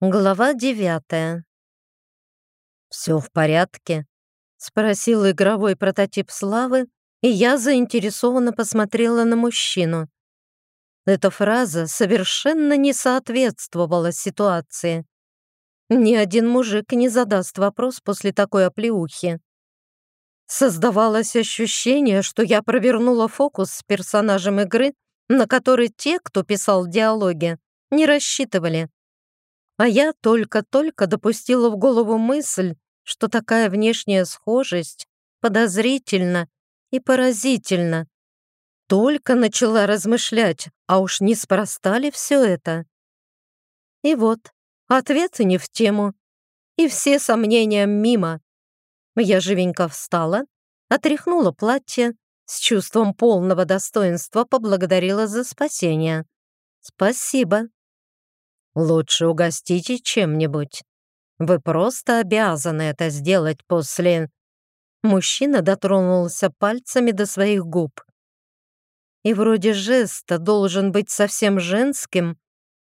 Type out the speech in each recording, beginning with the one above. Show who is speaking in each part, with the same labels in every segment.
Speaker 1: Глава девятая. «Все в порядке?» — спросил игровой прототип Славы, и я заинтересованно посмотрела на мужчину. Эта фраза совершенно не соответствовала ситуации. Ни один мужик не задаст вопрос после такой оплеухи. Создавалось ощущение, что я провернула фокус с персонажем игры, на который те, кто писал диалоги, не рассчитывали. А я только-только допустила в голову мысль, что такая внешняя схожесть подозрительна и поразительна. Только начала размышлять, а уж не спроста ли все это? И вот, ответы не в тему, и все сомнения мимо. Я живенько встала, отряхнула платье, с чувством полного достоинства поблагодарила за спасение. «Спасибо», Лучше угостите чем-нибудь. Вы просто обязаны это сделать после...» Мужчина дотронулся пальцами до своих губ. И вроде жеста должен быть совсем женским,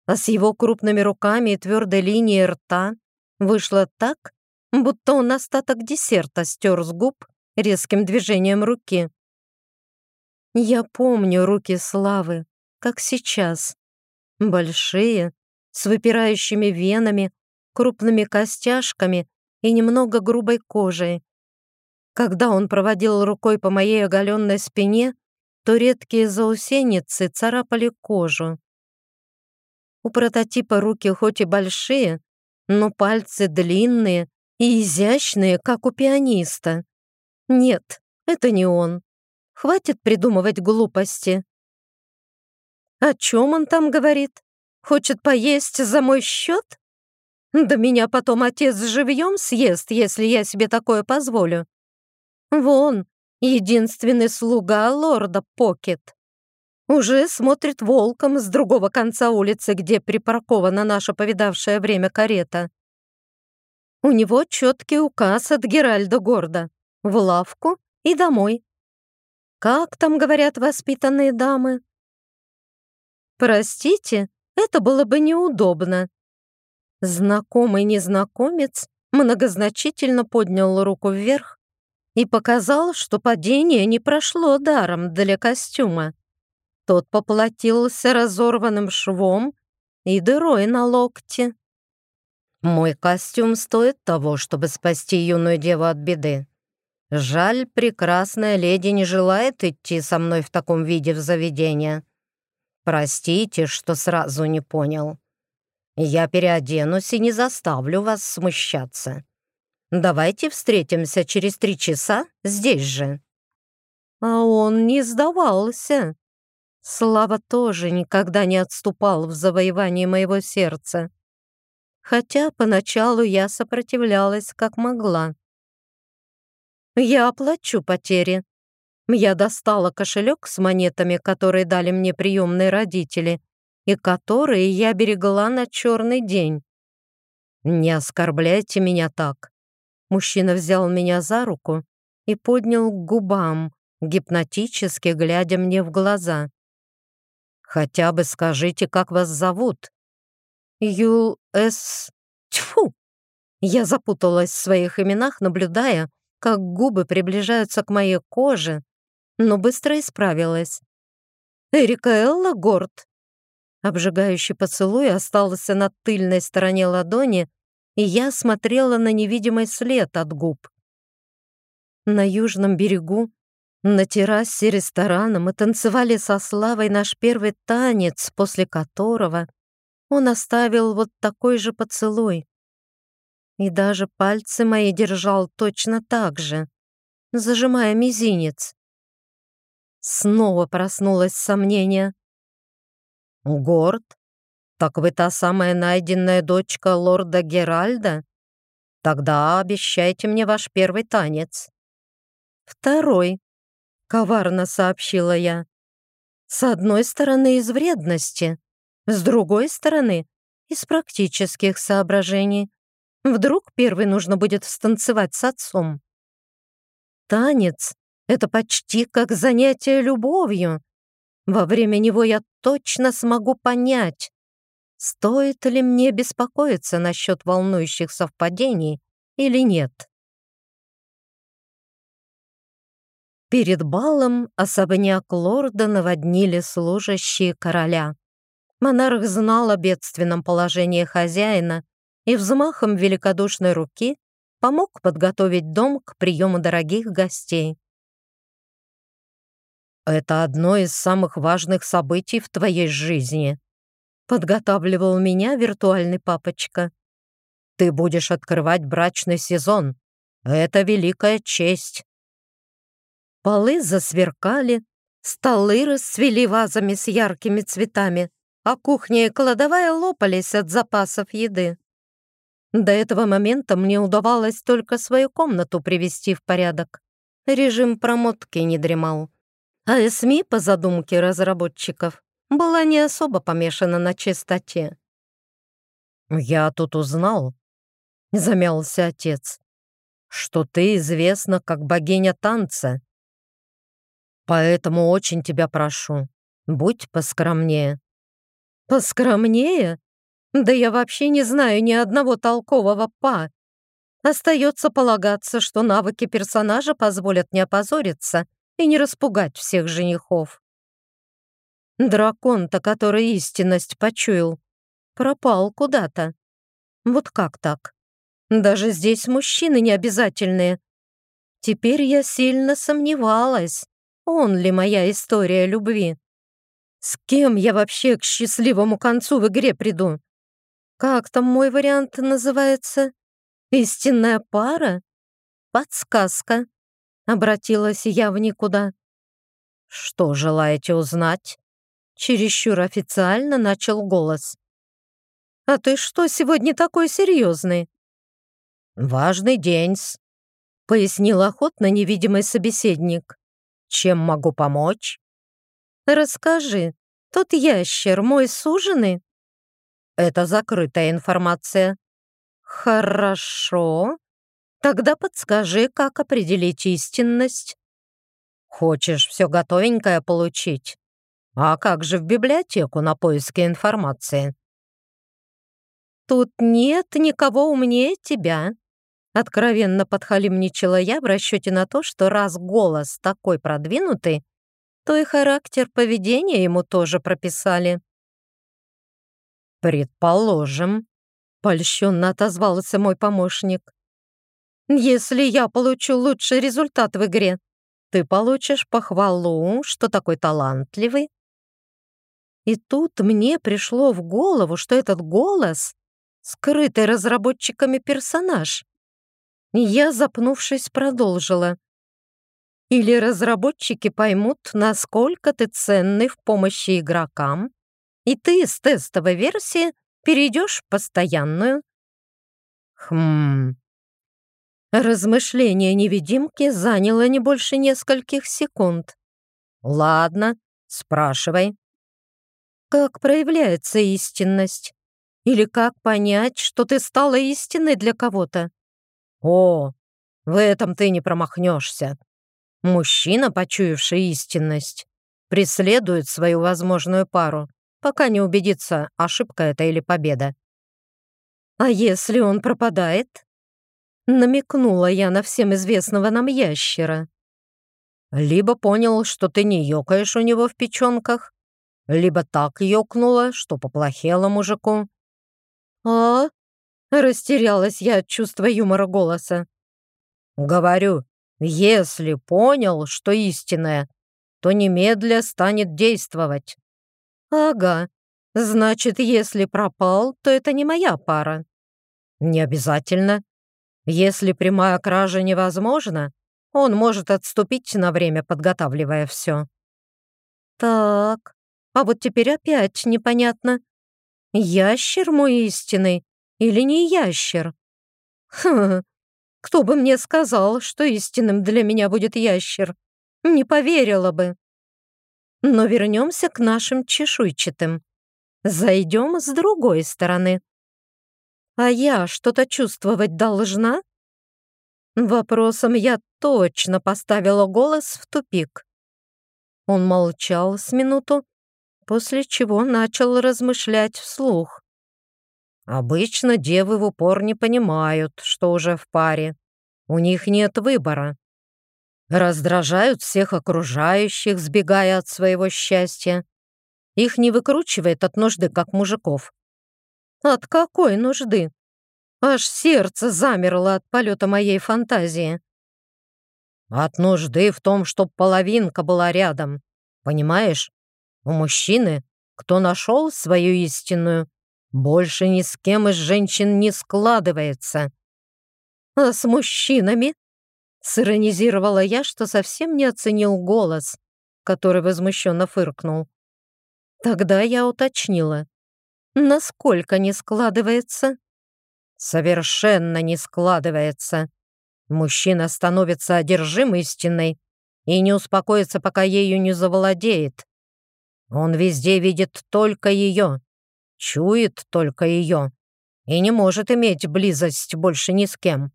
Speaker 1: а с его крупными руками и твердой линией рта вышло так, будто он остаток десерта стер с губ резким движением руки. Я помню руки Славы, как сейчас. Большие, с выпирающими венами, крупными костяшками и немного грубой кожей. Когда он проводил рукой по моей оголенной спине, то редкие заусеницы царапали кожу. У прототипа руки хоть и большие, но пальцы длинные и изящные, как у пианиста. Нет, это не он. Хватит придумывать глупости. О чем он там говорит? Хочет поесть за мой счет? Да меня потом отец живьем съест, если я себе такое позволю. Вон, единственный слуга лорда Покет. Уже смотрит волком с другого конца улицы, где припаркована наша повидавшая время карета. У него четкий указ от Геральда Горда. В лавку и домой. Как там говорят воспитанные дамы? Простите, это было бы неудобно. Знакомый незнакомец многозначительно поднял руку вверх и показал, что падение не прошло даром для костюма. Тот поплатился разорванным швом и дырой на локте. «Мой костюм стоит того, чтобы спасти юную деву от беды. Жаль, прекрасная леди не желает идти со мной в таком виде в заведение. Простите, что сразу не понял. Я переоденусь и не заставлю вас смущаться. Давайте встретимся через три часа здесь же». А он не сдавался. Слава тоже никогда не отступал в завоевании моего сердца. Хотя поначалу я сопротивлялась как могла. «Я оплачу потери», я достала кошелек с монетами, которые дали мне приемные родители, и которые я берегла на черный день. «Не оскорбляйте меня так». Мужчина взял меня за руку и поднял к губам, гипнотически глядя мне в глаза. «Хотя бы скажите, как вас зовут?» «Юл С...» Тьфу! Я запуталась в своих именах, наблюдая, как губы приближаются к моей коже, но быстро исправилась. «Эрика Элла Горд». Обжигающий поцелуй остался на тыльной стороне ладони, и я смотрела на невидимый след от губ. На южном берегу, на террасе ресторана мы танцевали со Славой наш первый танец, после которого он оставил вот такой же поцелуй. И даже пальцы мои держал точно так же, зажимая мизинец. Снова проснулось сомнение. «Горд? Так вы та самая найденная дочка лорда Геральда? Тогда обещайте мне ваш первый танец». «Второй», — коварно сообщила я. «С одной стороны, из вредности, с другой стороны, из практических соображений. Вдруг первый нужно будет станцевать с отцом?» Танец это почти как занятие любовью. Во время него я точно смогу понять, стоит ли мне беспокоиться насчет волнующих совпадений или нет. Перед балом особняк лорда наводнили служащие короля. Монарх знал о бедственном положении хозяина и взмахом великодушной руки помог подготовить дом к приему дорогих гостей. «Это одно из самых важных событий в твоей жизни», подготавливал меня виртуальный папочка. «Ты будешь открывать брачный сезон. Это великая честь». Полы засверкали, столы расцвели вазами с яркими цветами, а кухня и кладовая лопались от запасов еды. До этого момента мне удавалось только свою комнату привести в порядок. Режим промотки не дремал. А СМИ, по задумке разработчиков, была не особо помешана на чистоте. «Я тут узнал», — замялся отец, «что ты известна как богиня танца. Поэтому очень тебя прошу, будь поскромнее». «Поскромнее? Да я вообще не знаю ни одного толкового па. Остается полагаться, что навыки персонажа позволят не опозориться и не распугать всех женихов. Дракон-то, который истинность почуял, пропал куда-то. Вот как так? Даже здесь мужчины не обязательные. Теперь я сильно сомневалась, он ли моя история любви. С кем я вообще к счастливому концу в игре приду? Как там мой вариант называется? Истинная пара? Подсказка. Обратилась я в никуда. Что желаете узнать? Чересчур официально начал голос. «А ты что сегодня такой серьезный?» «Важный день-с», — пояснил охотно невидимый собеседник. Чем могу помочь?» «Расскажи, тот ящер мой суженый?» «Это закрытая информация». «Хорошо. Тогда подскажи, как определить истинность». «Хочешь все готовенькое получить? А как же в библиотеку на поиски информации?» «Тут нет никого умнее тебя», Откровенно подхалимничала я в расчете на то, что раз голос такой продвинутый, то и характер поведения ему тоже прописали. «Предположим», — польщенно отозвался мой помощник. «Если я получу лучший результат в игре, ты получишь похвалу, что такой талантливый». И тут мне пришло в голову, что этот голос — скрытый разработчиками персонаж. Я, запнувшись, продолжила. Или разработчики поймут, насколько ты ценный в помощи игрокам, и ты с тестовой версии перейдешь в постоянную. Хм. Размышление невидимки заняло не больше нескольких секунд. Ладно, спрашивай. Как проявляется истинность? Или как понять, что ты стала истиной для кого-то? О, в этом ты не промахнешься. Мужчина, почуявший истинность, преследует свою возможную пару, пока не убедится, ошибка это или победа. А если он пропадает? Намекнула я на всем известного нам ящера. Либо понял, что ты не ёкаешь у него в печенках, либо так ёкнула, что поплохело мужику. «А?» Растерялась я от чувства юмора голоса. «Говорю, если понял, что истинное, то немедля станет действовать». «Ага, значит, если пропал, то это не моя пара». «Не обязательно. Если прямая кража невозможна, он может отступить на время, подготавливая все». «Так, а вот теперь опять непонятно. Ящер мой истинный или не ящер? Хм, кто бы мне сказал, что истинным для меня будет ящер? Не поверила бы. Но вернемся к нашим чешуйчатым. Зайдем с другой стороны. А я что-то чувствовать должна? Вопросом я точно поставила голос в тупик. Он молчал с минуту, после чего начал размышлять вслух. Обычно девы в упор не понимают, что уже в паре. У них нет выбора. Раздражают всех окружающих, сбегая от своего счастья. Их не выкручивает от нужды, как мужиков. От какой нужды? Аж сердце замерло от полета моей фантазии. От нужды в том, чтоб половинка была рядом. Понимаешь? У мужчины, кто нашел свою истинную, больше ни с кем из женщин не складывается. А с мужчинами? Сиронизировала я, что совсем не оценил голос, который возмущенно фыркнул. Тогда я уточнила. Насколько не складывается? Совершенно не складывается. Мужчина становится одержим истинной и не успокоится, пока ею не завладеет. Он везде видит только ее, чует только ее и не может иметь близость больше ни с кем.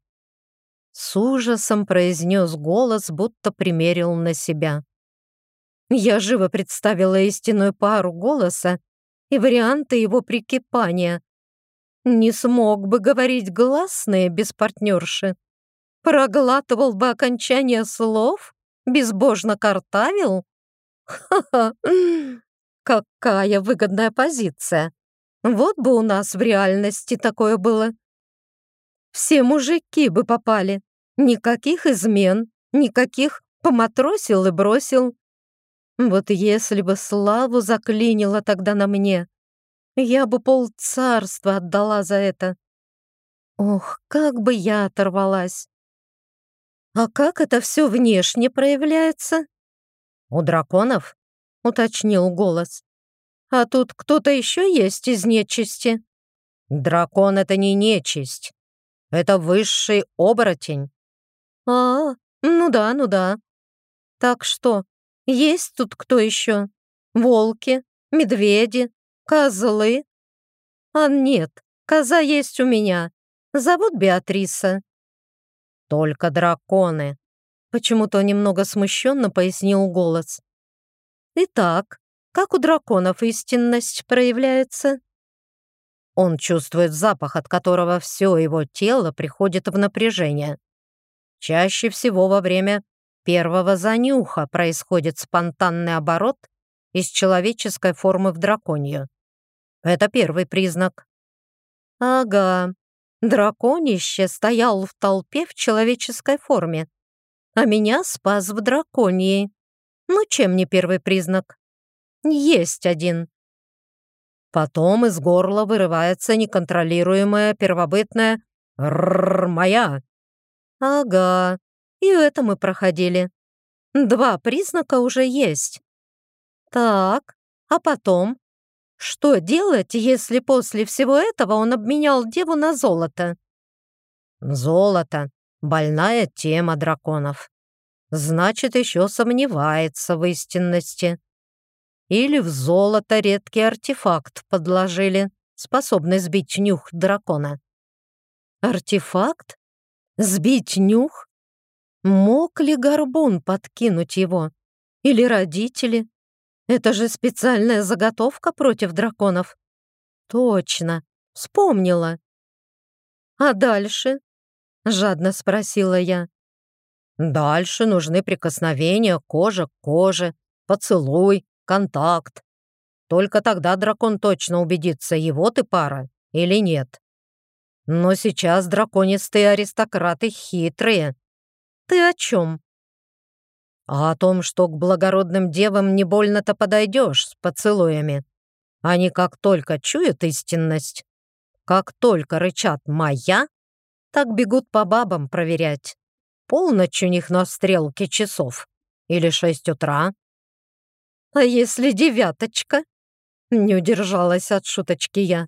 Speaker 1: С ужасом произнес голос, будто примерил на себя. Я живо представила истинную пару голоса и варианты его прикипания. Не смог бы говорить гласные без партнерши. Проглатывал бы окончание слов? Безбожно картавил? Ха-ха! Какая выгодная позиция! Вот бы у нас в реальности такое было. Все мужики бы попали. Никаких измен, никаких поматросил и бросил. Вот если бы славу заклинило тогда на мне, я бы пол царства отдала за это. Ох, как бы я оторвалась. «А как это все внешне проявляется?» «У драконов?» — уточнил голос. «А тут кто-то еще есть из нечисти?» «Дракон — это не нечисть. Это высший оборотень». «А, ну да, ну да. Так что, есть тут кто еще? Волки, медведи, козлы?» «А нет, коза есть у меня. Зовут Беатриса». «Только драконы», — почему-то немного смущенно пояснил голос. «Итак, как у драконов истинность проявляется?» Он чувствует запах, от которого все его тело приходит в напряжение. Чаще всего во время первого занюха происходит спонтанный оборот из человеческой формы в драконью. Это первый признак. Ага, Драконище стоял в толпе в человеческой форме, а меня спас в драконьей. Ну, чем не первый признак? Есть один. Потом из горла вырывается неконтролируемая первобытная «Рррр, моя!» Ага, и это мы проходили. Два признака уже есть. Так, а потом? Что делать, если после всего этого он обменял деву на золото? Золото — больная тема драконов. Значит, еще сомневается в истинности. Или в золото редкий артефакт подложили, способный сбить нюх дракона. Артефакт? Сбить нюх? Мог ли горбун подкинуть его? Или родители? Это же специальная заготовка против драконов. Точно, вспомнила. А дальше? Жадно спросила я. Дальше нужны прикосновения кожа к коже, поцелуй, контакт. Только тогда дракон точно убедится, его ты пара или нет. Но сейчас драконистые аристократы хитрые. Ты о чем? а о том, что к благородным девам не больно-то подойдешь с поцелуями. Они как только чуют истинность, как только рычат «моя», так бегут по бабам проверять. Полночь у них на стрелке часов. Или шесть утра. «А если девяточка?» Не удержалась от шуточки я.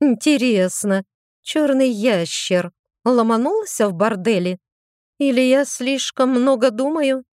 Speaker 1: «Интересно, черный ящер ломанулся в борделе? Или я слишком много думаю?»